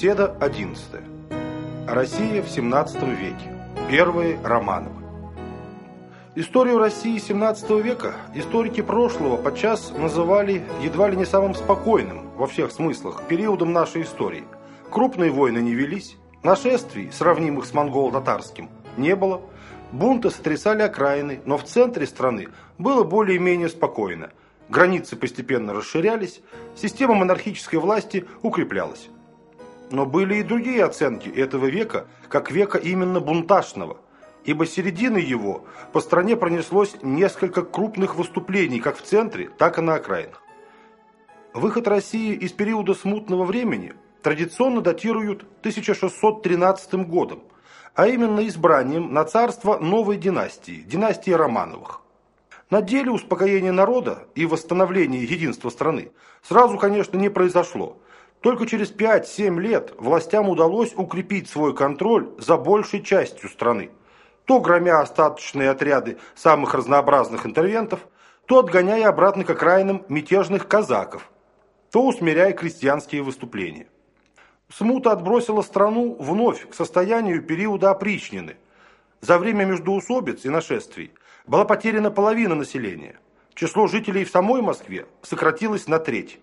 Беседа 11. Россия в 17 веке. Первые Романовы. Историю России 17 века историки прошлого подчас называли едва ли не самым спокойным во всех смыслах периодом нашей истории. Крупные войны не велись, нашествий, сравнимых с монголо-татарским, не было, бунты сотрясали окраины, но в центре страны было более-менее спокойно. Границы постепенно расширялись, система монархической власти укреплялась. Но были и другие оценки этого века, как века именно бунтажного, ибо середины его по стране пронеслось несколько крупных выступлений как в центре, так и на окраинах. Выход России из периода смутного времени традиционно датируют 1613 годом, а именно избранием на царство новой династии, династии Романовых. На деле успокоение народа и восстановление единства страны сразу, конечно, не произошло – только через 5-7 лет властям удалось укрепить свой контроль за большей частью страны, то громя остаточные отряды самых разнообразных интервентов, то отгоняя обратно к окраинам мятежных казаков, то усмиряя крестьянские выступления. Смута отбросила страну вновь к состоянию периода опричнины. За время междоусобиц и нашествий была потеряна половина населения. Число жителей в самой Москве сократилось на треть.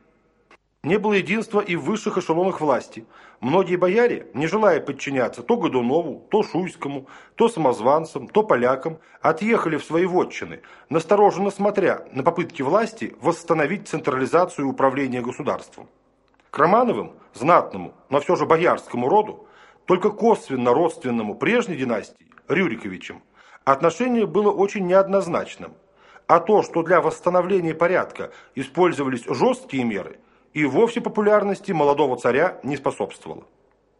Не было единства и в высших эшелонах власти. Многие бояре, не желая подчиняться то Годунову, то Шуйскому, то самозванцам, то полякам, отъехали в свои вотчины, настороженно смотря на попытки власти восстановить централизацию управления государством. К Романовым, знатному, но все же боярскому роду, только косвенно родственному прежней династии, Рюриковичам, отношение было очень неоднозначным. А то, что для восстановления порядка использовались жесткие меры – и вовсе популярности молодого царя не способствовало.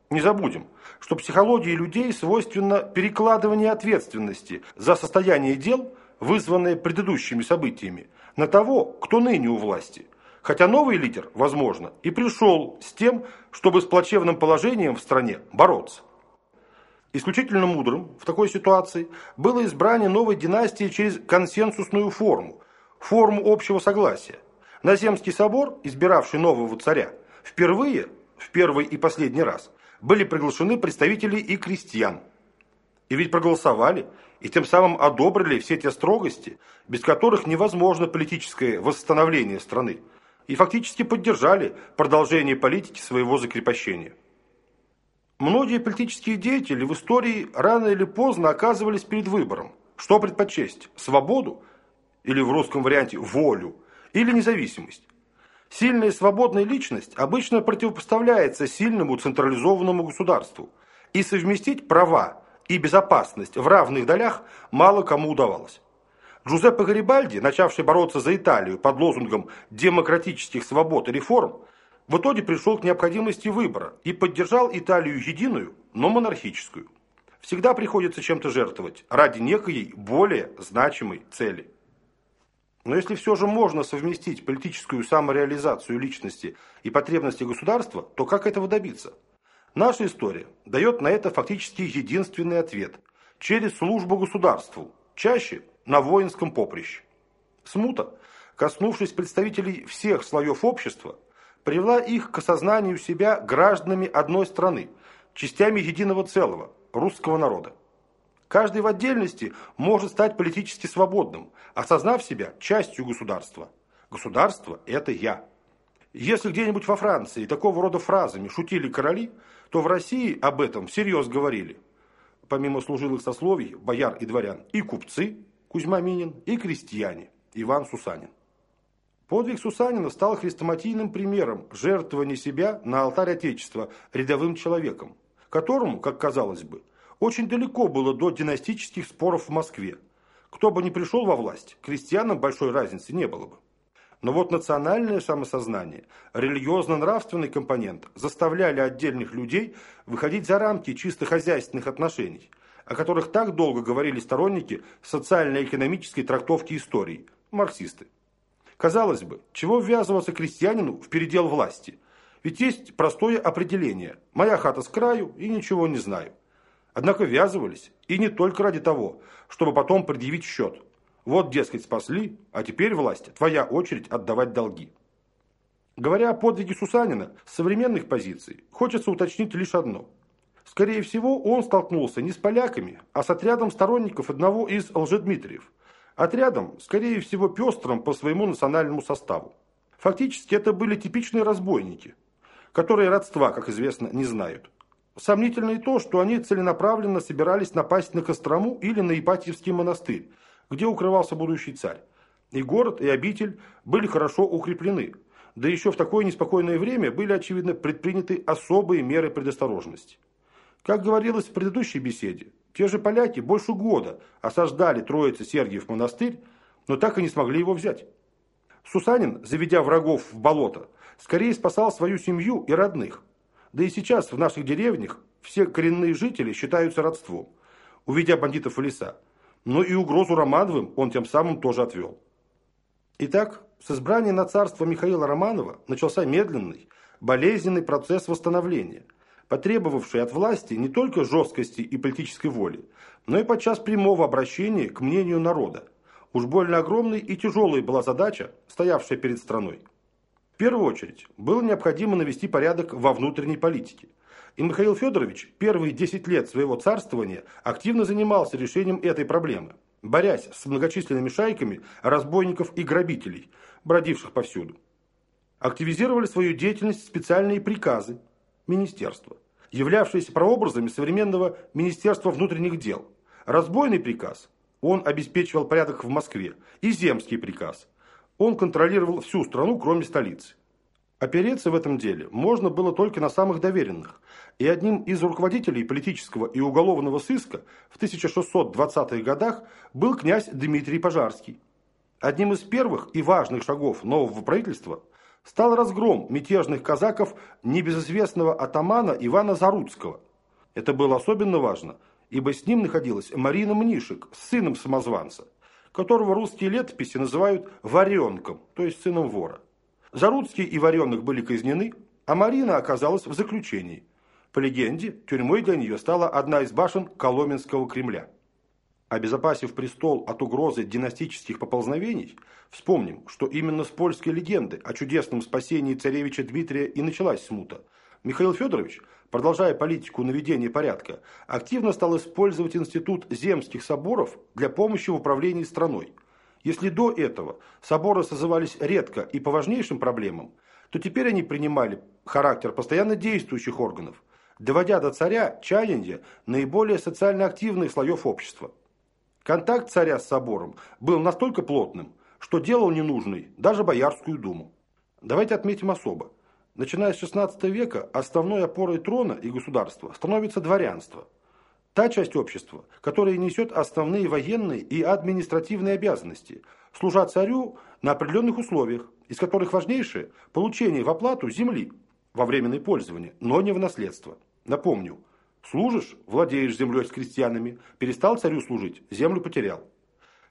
Не забудем, что психологии людей свойственно перекладывание ответственности за состояние дел, вызванное предыдущими событиями, на того, кто ныне у власти. Хотя новый лидер, возможно, и пришел с тем, чтобы с плачевным положением в стране бороться. Исключительно мудрым в такой ситуации было избрание новой династии через консенсусную форму, форму общего согласия, на Земский собор, избиравший нового царя, впервые, в первый и последний раз, были приглашены представители и крестьян. И ведь проголосовали, и тем самым одобрили все те строгости, без которых невозможно политическое восстановление страны, и фактически поддержали продолжение политики своего закрепощения. Многие политические деятели в истории рано или поздно оказывались перед выбором, что предпочесть – свободу или в русском варианте волю – или независимость. Сильная свободная личность обычно противопоставляется сильному централизованному государству, и совместить права и безопасность в равных долях мало кому удавалось. Джузеппе Гарибальди, начавший бороться за Италию под лозунгом демократических свобод и реформ, в итоге пришел к необходимости выбора и поддержал Италию единую, но монархическую. Всегда приходится чем-то жертвовать ради некой более значимой цели. Но если все же можно совместить политическую самореализацию личности и потребности государства, то как этого добиться? Наша история дает на это фактически единственный ответ – через службу государству, чаще на воинском поприще. Смута, коснувшись представителей всех слоев общества, привела их к осознанию себя гражданами одной страны, частями единого целого – русского народа. Каждый в отдельности может стать политически свободным, осознав себя частью государства. Государство – это я. Если где-нибудь во Франции такого рода фразами шутили короли, то в России об этом всерьез говорили. Помимо служилых сословий, бояр и дворян, и купцы Кузьма Минин, и крестьяне Иван Сусанин. Подвиг Сусанина стал хрестоматийным примером жертвования себя на алтарь Отечества рядовым человеком, которому, как казалось бы, очень далеко было до династических споров в Москве. Кто бы ни пришел во власть, крестьянам большой разницы не было бы. Но вот национальное самосознание, религиозно-нравственный компонент заставляли отдельных людей выходить за рамки чисто хозяйственных отношений, о которых так долго говорили сторонники социально-экономической трактовки истории, марксисты. Казалось бы, чего ввязываться крестьянину в передел власти? Ведь есть простое определение «моя хата с краю и ничего не знаю». Однако ввязывались, и не только ради того, чтобы потом предъявить счет. Вот, дескать, спасли, а теперь, власть, твоя очередь отдавать долги. Говоря о подвиге Сусанина с современных позиций, хочется уточнить лишь одно. Скорее всего, он столкнулся не с поляками, а с отрядом сторонников одного из Лжедмитриев. Отрядом, скорее всего, пестрым по своему национальному составу. Фактически это были типичные разбойники, которые родства, как известно, не знают. Сомнительно и то, что они целенаправленно собирались напасть на Кострому или на Ипатьевский монастырь, где укрывался будущий царь. И город, и обитель были хорошо укреплены. Да еще в такое неспокойное время были, очевидно, предприняты особые меры предосторожности. Как говорилось в предыдущей беседе, те же поляки больше года осаждали Троице Сергиев монастырь, но так и не смогли его взять. Сусанин, заведя врагов в болото, скорее спасал свою семью и родных. Да и сейчас в наших деревнях все коренные жители считаются родством, увидя бандитов в леса. Но и угрозу Романовым он тем самым тоже отвел. Итак, с избрания на царство Михаила Романова начался медленный, болезненный процесс восстановления, потребовавший от власти не только жесткости и политической воли, но и подчас прямого обращения к мнению народа. Уж больно огромной и тяжелой была задача, стоявшая перед страной. В первую очередь, было необходимо навести порядок во внутренней политике. И Михаил Федорович первые 10 лет своего царствования активно занимался решением этой проблемы, борясь с многочисленными шайками разбойников и грабителей, бродивших повсюду. Активизировали свою деятельность специальные приказы министерства, являвшиеся прообразами современного Министерства внутренних дел. Разбойный приказ, он обеспечивал порядок в Москве, и земский приказ – он контролировал всю страну, кроме столицы. Опереться в этом деле можно было только на самых доверенных, и одним из руководителей политического и уголовного сыска в 1620-х годах был князь Дмитрий Пожарский. Одним из первых и важных шагов нового правительства стал разгром мятежных казаков небезызвестного атамана Ивана Заруцкого. Это было особенно важно, ибо с ним находилась Марина Мнишек, сыном самозванца которого русские летописи называют «варенком», то есть сыном вора. Заруцкий и Варенок были казнены, а Марина оказалась в заключении. По легенде, тюрьмой для нее стала одна из башен Коломенского Кремля. Обезопасив престол от угрозы династических поползновений, вспомним, что именно с польской легенды о чудесном спасении царевича Дмитрия и началась смута. Михаил Федорович продолжая политику наведения порядка, активно стал использовать институт земских соборов для помощи в управлении страной. Если до этого соборы созывались редко и по важнейшим проблемам, то теперь они принимали характер постоянно действующих органов, доводя до царя чаяния наиболее социально активных слоев общества. Контакт царя с собором был настолько плотным, что делал ненужной даже Боярскую думу. Давайте отметим особо. Начиная с XVI века основной опорой трона и государства становится дворянство. Та часть общества, которая несет основные военные и административные обязанности, служа царю на определенных условиях, из которых важнейшее – получение в оплату земли во временное пользование, но не в наследство. Напомню, служишь – владеешь землей с крестьянами, перестал царю служить – землю потерял.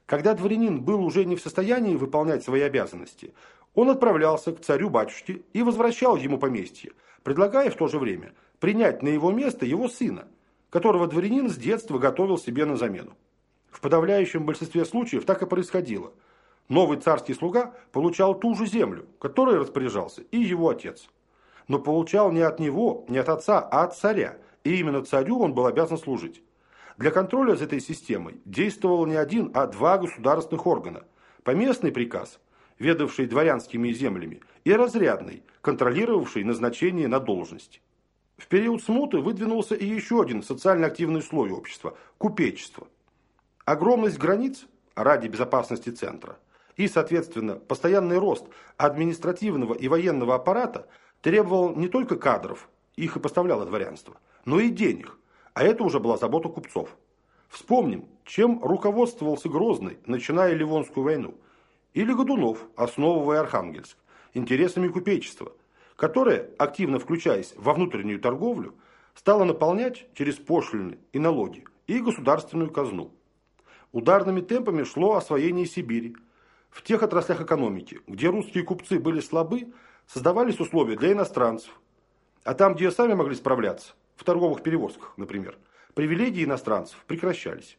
Когда дворянин был уже не в состоянии выполнять свои обязанности, он отправлялся к царю-батюшке и возвращал ему поместье, предлагая в то же время принять на его место его сына, которого дворянин с детства готовил себе на замену. В подавляющем большинстве случаев так и происходило. Новый царский слуга получал ту же землю, которой распоряжался и его отец. Но получал не от него, не от отца, а от царя, и именно царю он был обязан служить. Для контроля за этой системой действовал не один, а два государственных органа. Поместный приказ ведавший дворянскими землями, и разрядный, контролировавший назначение на должность. В период смуты выдвинулся и еще один социально активный слой общества – купечество. Огромность границ ради безопасности центра и, соответственно, постоянный рост административного и военного аппарата требовал не только кадров, их и поставляло дворянство, но и денег, а это уже была забота купцов. Вспомним, чем руководствовался Грозный, начиная Ливонскую войну – или Годунов, основывая Архангельск, интересами купечества, которое, активно включаясь во внутреннюю торговлю, стало наполнять через пошлины и налоги и государственную казну. Ударными темпами шло освоение Сибири. В тех отраслях экономики, где русские купцы были слабы, создавались условия для иностранцев. А там, где сами могли справляться, в торговых перевозках, например, привилегии иностранцев прекращались.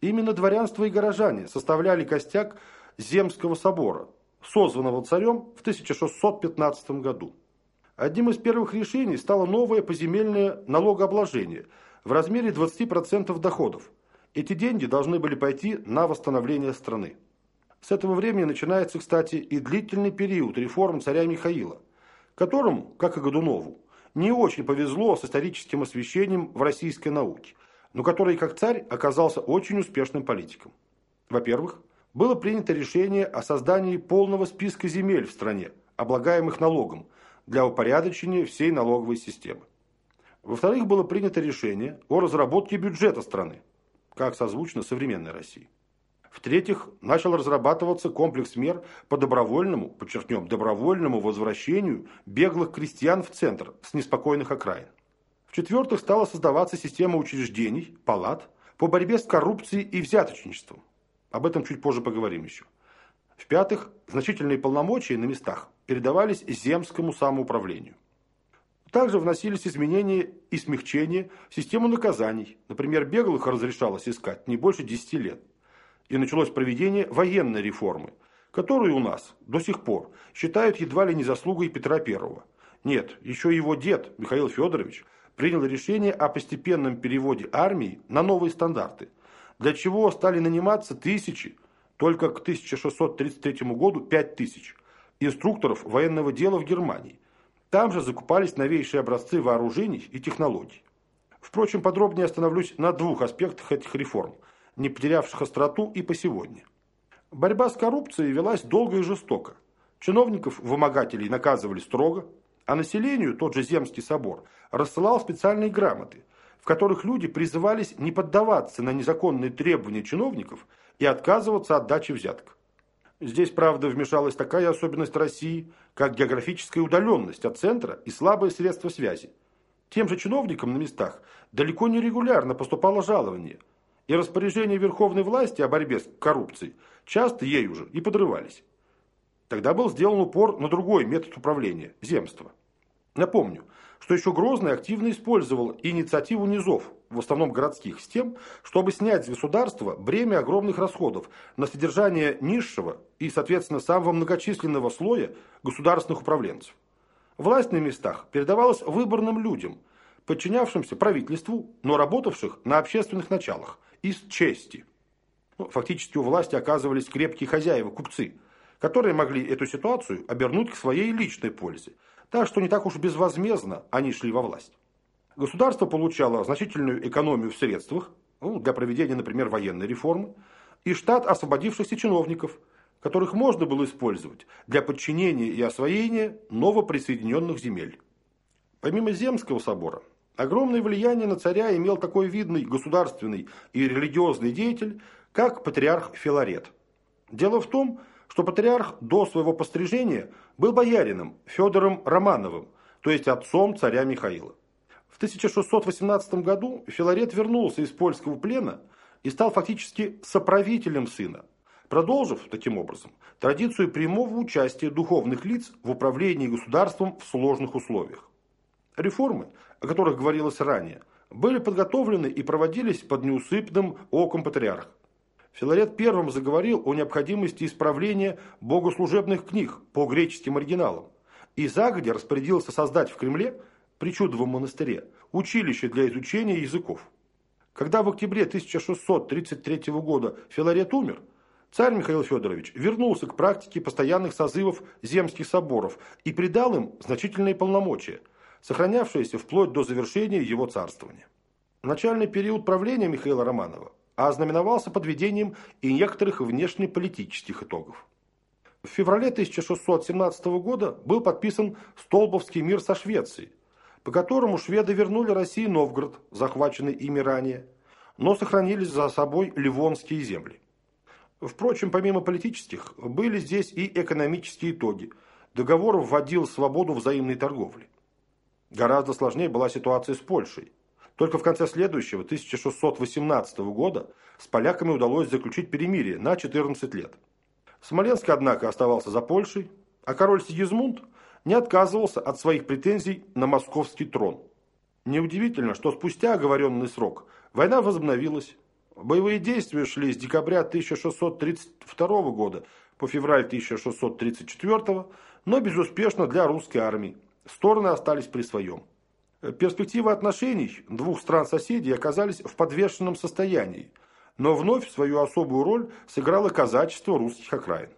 Именно дворянство и горожане составляли костяк Земского собора, созванного царем в 1615 году. Одним из первых решений стало новое поземельное налогообложение в размере 20% доходов. Эти деньги должны были пойти на восстановление страны. С этого времени начинается, кстати, и длительный период реформ царя Михаила, которому, как и Годунову, не очень повезло с историческим освещением в российской науке, но который, как царь, оказался очень успешным политиком. Во-первых, было принято решение о создании полного списка земель в стране, облагаемых налогом, для упорядочения всей налоговой системы. Во-вторых, было принято решение о разработке бюджета страны, как созвучно современной России. В-третьих, начал разрабатываться комплекс мер по добровольному, подчеркнем, добровольному возвращению беглых крестьян в центр с неспокойных окраин. В-четвертых, стала создаваться система учреждений, палат, по борьбе с коррупцией и взяточничеством. Об этом чуть позже поговорим еще. В-пятых, значительные полномочия на местах передавались земскому самоуправлению. Также вносились изменения и смягчения в систему наказаний. Например, беглых разрешалось искать не больше 10 лет. И началось проведение военной реформы, которую у нас до сих пор считают едва ли не заслугой Петра I. Нет, еще его дед Михаил Федорович принял решение о постепенном переводе армии на новые стандарты, для чего стали наниматься тысячи, только к 1633 году 5 тысяч, инструкторов военного дела в Германии. Там же закупались новейшие образцы вооружений и технологий. Впрочем, подробнее остановлюсь на двух аспектах этих реформ, не потерявших остроту и по сегодня. Борьба с коррупцией велась долго и жестоко. Чиновников-вымогателей наказывали строго, а населению тот же Земский собор рассылал специальные грамоты, в которых люди призывались не поддаваться на незаконные требования чиновников и отказываться от дачи взяток. Здесь, правда, вмешалась такая особенность России, как географическая удаленность от центра и слабые средства связи. Тем же чиновникам на местах далеко не регулярно поступало жалование, и распоряжения верховной власти о борьбе с коррупцией часто ею же и подрывались. Тогда был сделан упор на другой метод управления – земство. Напомню, что еще Грозный активно использовал инициативу низов, в основном городских, с тем, чтобы снять с государства бремя огромных расходов на содержание низшего и, соответственно, самого многочисленного слоя государственных управленцев. Власть на местах передавалась выборным людям, подчинявшимся правительству, но работавших на общественных началах, из чести. Ну, фактически у власти оказывались крепкие хозяева, купцы – которые могли эту ситуацию обернуть к своей личной пользе. Так что не так уж безвозмездно они шли во власть. Государство получало значительную экономию в средствах ну, для проведения, например, военной реформы, и штат освободившихся чиновников, которых можно было использовать для подчинения и освоения новоприсоединенных земель. Помимо Земского собора, огромное влияние на царя имел такой видный государственный и религиозный деятель, как патриарх Филарет. Дело в том, что патриарх до своего пострижения был боярином Федором Романовым, то есть отцом царя Михаила. В 1618 году Филарет вернулся из польского плена и стал фактически соправителем сына, продолжив, таким образом, традицию прямого участия духовных лиц в управлении государством в сложных условиях. Реформы, о которых говорилось ранее, были подготовлены и проводились под неусыпным оком патриарха. Филарет первым заговорил о необходимости исправления богослужебных книг по греческим оригиналам и загодя распорядился создать в Кремле, при чудовом монастыре, училище для изучения языков. Когда в октябре 1633 года Филарет умер, царь Михаил Федорович вернулся к практике постоянных созывов земских соборов и придал им значительные полномочия, сохранявшиеся вплоть до завершения его царствования. Начальный период правления Михаила Романова а ознаменовался подведением и некоторых внешнеполитических итогов. В феврале 1617 года был подписан Столбовский мир со Швецией, по которому шведы вернули России Новгород, захваченный ими ранее, но сохранились за собой ливонские земли. Впрочем, помимо политических, были здесь и экономические итоги. Договор вводил свободу взаимной торговли. Гораздо сложнее была ситуация с Польшей. Только в конце следующего, 1618 года, с поляками удалось заключить перемирие на 14 лет. Смоленск, однако, оставался за Польшей, а король Сигизмунд не отказывался от своих претензий на московский трон. Неудивительно, что спустя оговоренный срок война возобновилась. Боевые действия шли с декабря 1632 года по февраль 1634, но безуспешно для русской армии. Стороны остались при своем. Перспективы отношений двух стран-соседей оказались в подвешенном состоянии, но вновь свою особую роль сыграло казачество русских окраин.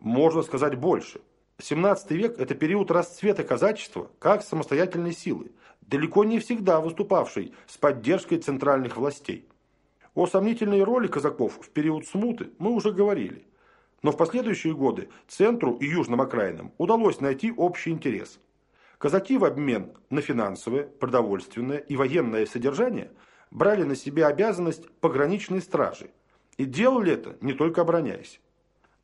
Можно сказать больше. 17 век – это период расцвета казачества как самостоятельной силы, далеко не всегда выступавшей с поддержкой центральных властей. О сомнительной роли казаков в период смуты мы уже говорили. Но в последующие годы центру и южным окраинам удалось найти общий интерес. Казаки в обмен на финансовое, продовольственное и военное содержание брали на себя обязанность пограничной стражи и делали это не только обороняясь.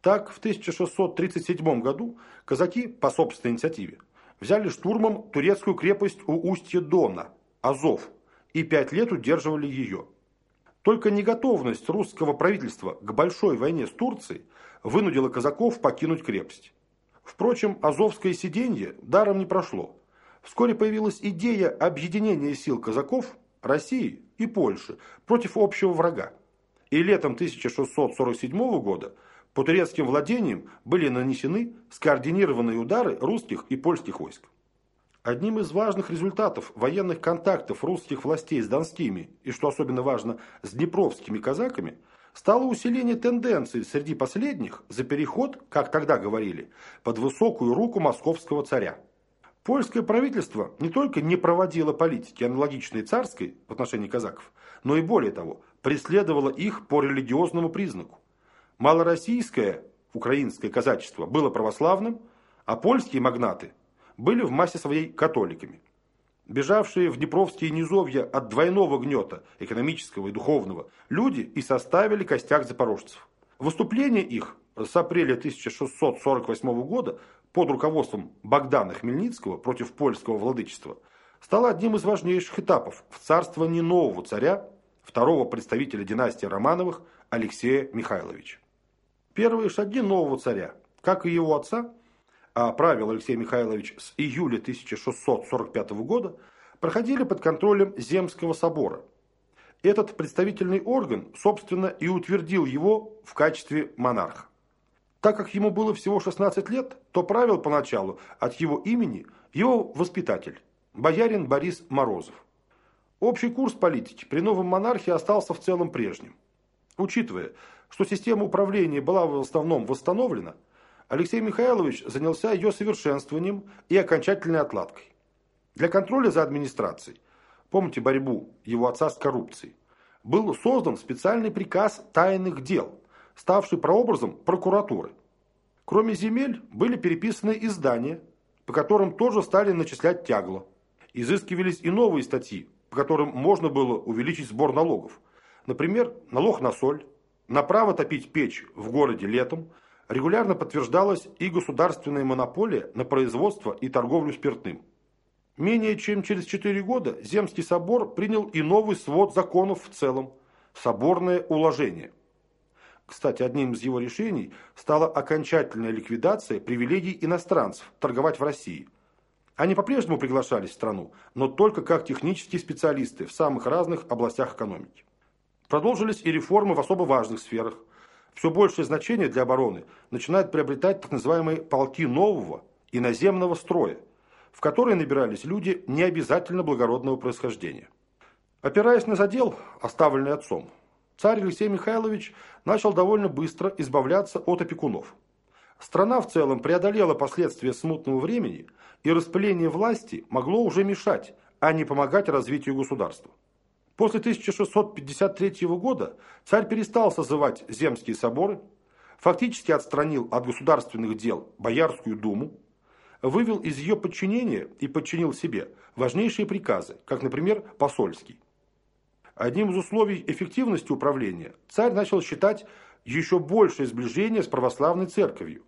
Так, в 1637 году казаки, по собственной инициативе, взяли штурмом турецкую крепость у устья Дона, Азов, и пять лет удерживали ее. Только неготовность русского правительства к большой войне с Турцией вынудила казаков покинуть крепость. Впрочем, Азовское сиденье даром не прошло. Вскоре появилась идея объединения сил казаков России и Польши против общего врага. И летом 1647 года по турецким владениям были нанесены скоординированные удары русских и польских войск. Одним из важных результатов военных контактов русских властей с донскими и, что особенно важно, с днепровскими казаками стало усиление тенденций среди последних за переход, как тогда говорили, под высокую руку московского царя. Польское правительство не только не проводило политики, аналогичной царской в отношении казаков, но и более того, преследовало их по религиозному признаку. Малороссийское, украинское казачество было православным, а польские магнаты были в массе своей католиками. Бежавшие в Днепровские низовья от двойного гнета, экономического и духовного, люди и составили костяк запорожцев. Выступление их с апреля 1648 года под руководством Богдана Хмельницкого против польского владычества стало одним из важнейших этапов в царствовании нового царя, второго представителя династии Романовых Алексея Михайловича. Первые шаги нового царя, как и его отца, правил Алексей Михайлович с июля 1645 года, проходили под контролем Земского собора. Этот представительный орган, собственно, и утвердил его в качестве монарха. Так как ему было всего 16 лет, то правил поначалу от его имени его воспитатель, боярин Борис Морозов. Общий курс политики при новом монархе остался в целом прежним. Учитывая, что система управления была в основном восстановлена, Алексей Михайлович занялся ее совершенствованием и окончательной отладкой. Для контроля за администрацией, помните борьбу его отца с коррупцией, был создан специальный приказ тайных дел, ставший прообразом прокуратуры. Кроме земель были переписаны издания, по которым тоже стали начислять тягло. Изыскивались и новые статьи, по которым можно было увеличить сбор налогов. Например, налог на соль, на право топить печь в городе летом регулярно подтверждалась и государственная монополия на производство и торговлю спиртным. Менее чем через 4 года Земский собор принял и новый свод законов в целом – соборное уложение. Кстати, одним из его решений стала окончательная ликвидация привилегий иностранцев торговать в России. Они по-прежнему приглашались в страну, но только как технические специалисты в самых разных областях экономики. Продолжились и реформы в особо важных сферах. Все большее значение для обороны начинают приобретать так называемые полки нового иноземного строя, в которые набирались люди не обязательно благородного происхождения. Опираясь на задел, оставленный отцом, царь Алексей Михайлович начал довольно быстро избавляться от опекунов. Страна в целом преодолела последствия смутного времени, и распыление власти могло уже мешать, а не помогать развитию государства. После 1653 года царь перестал созывать земские соборы, фактически отстранил от государственных дел Боярскую думу, вывел из ее подчинения и подчинил себе важнейшие приказы, как, например, посольский. Одним из условий эффективности управления царь начал считать еще большее сближение с православной церковью.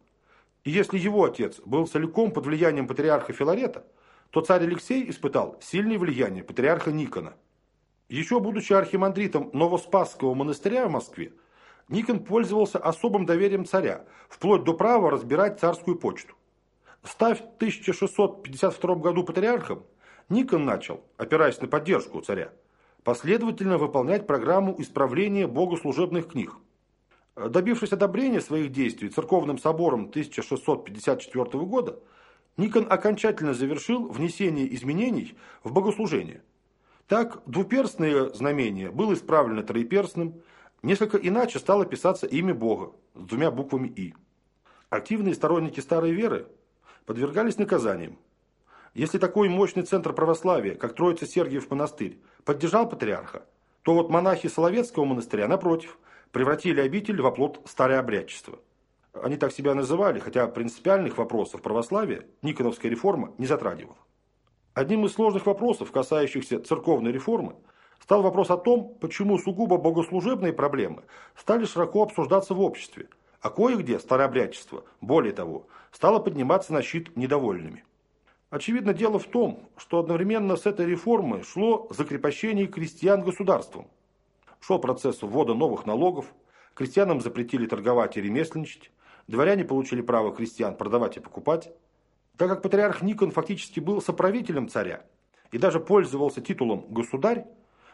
И если его отец был целиком под влиянием патриарха Филарета, то царь Алексей испытал сильное влияние патриарха Никона – еще будучи архимандритом Новоспасского монастыря в Москве, Никон пользовался особым доверием царя, вплоть до права разбирать царскую почту. Став в 1652 году патриархом, Никон начал, опираясь на поддержку царя, последовательно выполнять программу исправления богослужебных книг. Добившись одобрения своих действий церковным собором 1654 года, Никон окончательно завершил внесение изменений в богослужение. Так, двуперстное знамение было исправлено троеперстным, несколько иначе стало писаться имя Бога с двумя буквами «и». Активные сторонники старой веры подвергались наказаниям. Если такой мощный центр православия, как Троица Сергиев монастырь, поддержал патриарха, то вот монахи Соловецкого монастыря, напротив, превратили обитель в оплот старообрядчества. Они так себя называли, хотя принципиальных вопросов православия Никоновская реформа не затрагивала. Одним из сложных вопросов, касающихся церковной реформы, стал вопрос о том, почему сугубо богослужебные проблемы стали широко обсуждаться в обществе, а кое-где старообрядчество, более того, стало подниматься на щит недовольными. Очевидно, дело в том, что одновременно с этой реформой шло закрепощение крестьян государством. Шел процесс ввода новых налогов, крестьянам запретили торговать и ремесленничать, Дворяне получили право крестьян продавать и покупать. Так как патриарх Никон фактически был соправителем царя и даже пользовался титулом «государь»,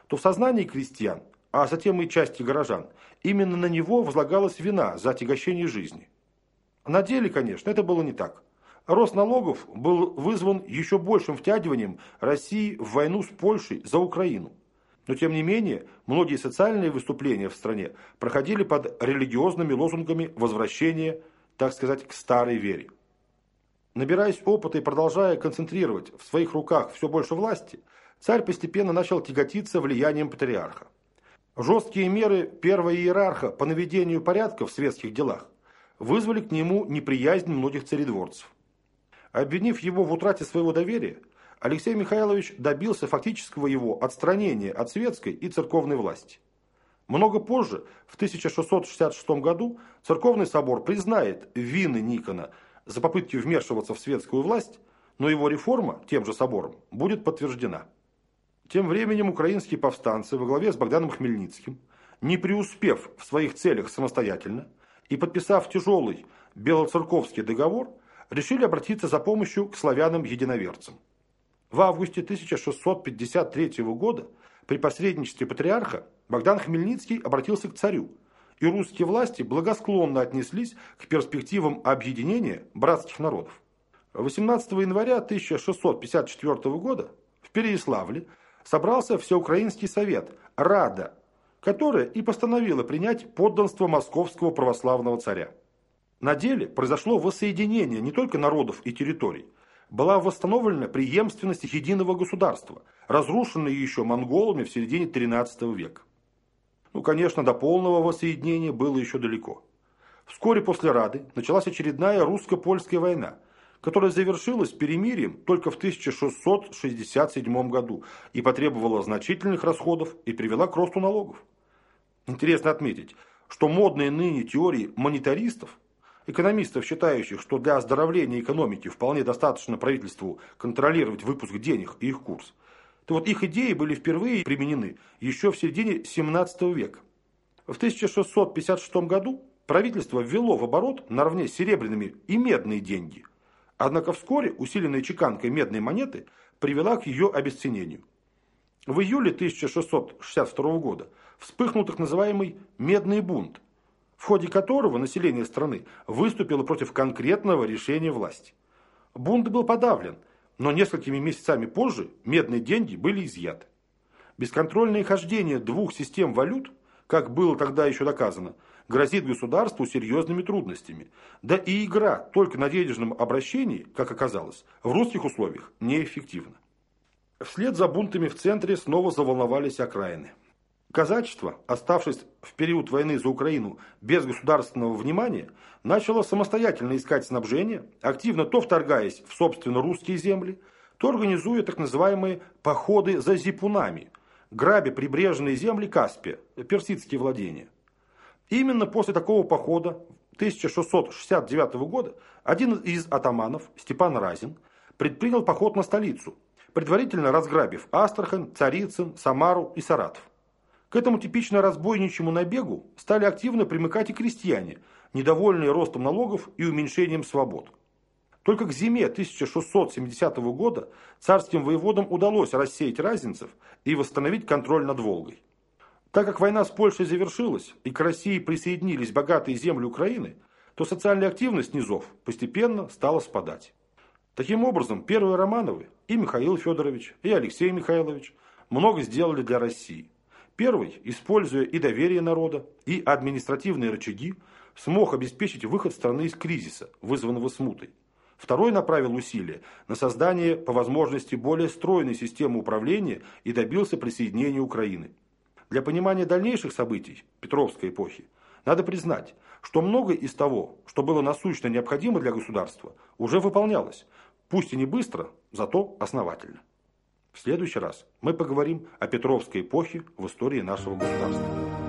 то в сознании крестьян, а затем и части горожан, именно на него возлагалась вина за отягощение жизни. На деле, конечно, это было не так. Рост налогов был вызван еще большим втягиванием России в войну с Польшей за Украину. Но тем не менее, многие социальные выступления в стране проходили под религиозными лозунгами возвращения, так сказать, к старой вере. Набираясь опыта и продолжая концентрировать в своих руках все больше власти, царь постепенно начал тяготиться влиянием патриарха. Жесткие меры первого иерарха по наведению порядка в светских делах вызвали к нему неприязнь многих царедворцев. Обвинив его в утрате своего доверия, Алексей Михайлович добился фактического его отстранения от светской и церковной власти. Много позже, в 1666 году, церковный собор признает вины Никона за попытки вмешиваться в светскую власть, но его реформа тем же собором будет подтверждена. Тем временем украинские повстанцы во главе с Богданом Хмельницким, не преуспев в своих целях самостоятельно и подписав тяжелый Белоцерковский договор, решили обратиться за помощью к славянам-единоверцам. В августе 1653 года при посредничестве патриарха Богдан Хмельницкий обратился к царю, и русские власти благосклонно отнеслись к перспективам объединения братских народов. 18 января 1654 года в Переяславле собрался Всеукраинский совет Рада, которая и постановила принять подданство московского православного царя. На деле произошло воссоединение не только народов и территорий, была восстановлена преемственность единого государства, разрушенная еще монголами в середине XIII века. Ну, конечно, до полного воссоединения было еще далеко. Вскоре после Рады началась очередная русско-польская война, которая завершилась перемирием только в 1667 году и потребовала значительных расходов и привела к росту налогов. Интересно отметить, что модные ныне теории монетаристов Экономистов, считающих, что для оздоровления экономики вполне достаточно правительству контролировать выпуск денег и их курс, то вот их идеи были впервые применены еще в середине 17 века. В 1656 году правительство ввело в оборот наравне с серебряными и медные деньги. Однако вскоре усиленная чеканкой медной монеты привела к ее обесценению. В июле 1662 года вспыхнул так называемый «медный бунт», в ходе которого население страны выступило против конкретного решения власти. Бунт был подавлен, но несколькими месяцами позже медные деньги были изъяты. Бесконтрольное хождение двух систем валют, как было тогда еще доказано, грозит государству серьезными трудностями. Да и игра только на денежном обращении, как оказалось, в русских условиях неэффективна. Вслед за бунтами в центре снова заволновались окраины. Казачество, оставшись в период войны за Украину без государственного внимания, начало самостоятельно искать снабжение, активно то вторгаясь в собственно русские земли, то организуя так называемые походы за зипунами, грабя прибрежные земли Каспия, персидские владения. Именно после такого похода 1669 года один из атаманов, Степан Разин, предпринял поход на столицу, предварительно разграбив Астрахань, Царицын, Самару и Саратов. К этому типично разбойничьему набегу стали активно примыкать и крестьяне, недовольные ростом налогов и уменьшением свобод. Только к зиме 1670 года царским воеводам удалось рассеять разинцев и восстановить контроль над Волгой. Так как война с Польшей завершилась и к России присоединились богатые земли Украины, то социальная активность низов постепенно стала спадать. Таким образом, первые Романовы, и Михаил Федорович, и Алексей Михайлович, много сделали для России. Первый, используя и доверие народа, и административные рычаги, смог обеспечить выход страны из кризиса, вызванного смутой. Второй направил усилия на создание по возможности более стройной системы управления и добился присоединения Украины. Для понимания дальнейших событий Петровской эпохи надо признать, что многое из того, что было насущно необходимо для государства, уже выполнялось, пусть и не быстро, зато основательно. В следующий раз мы поговорим о Петровской эпохе в истории нашего государства.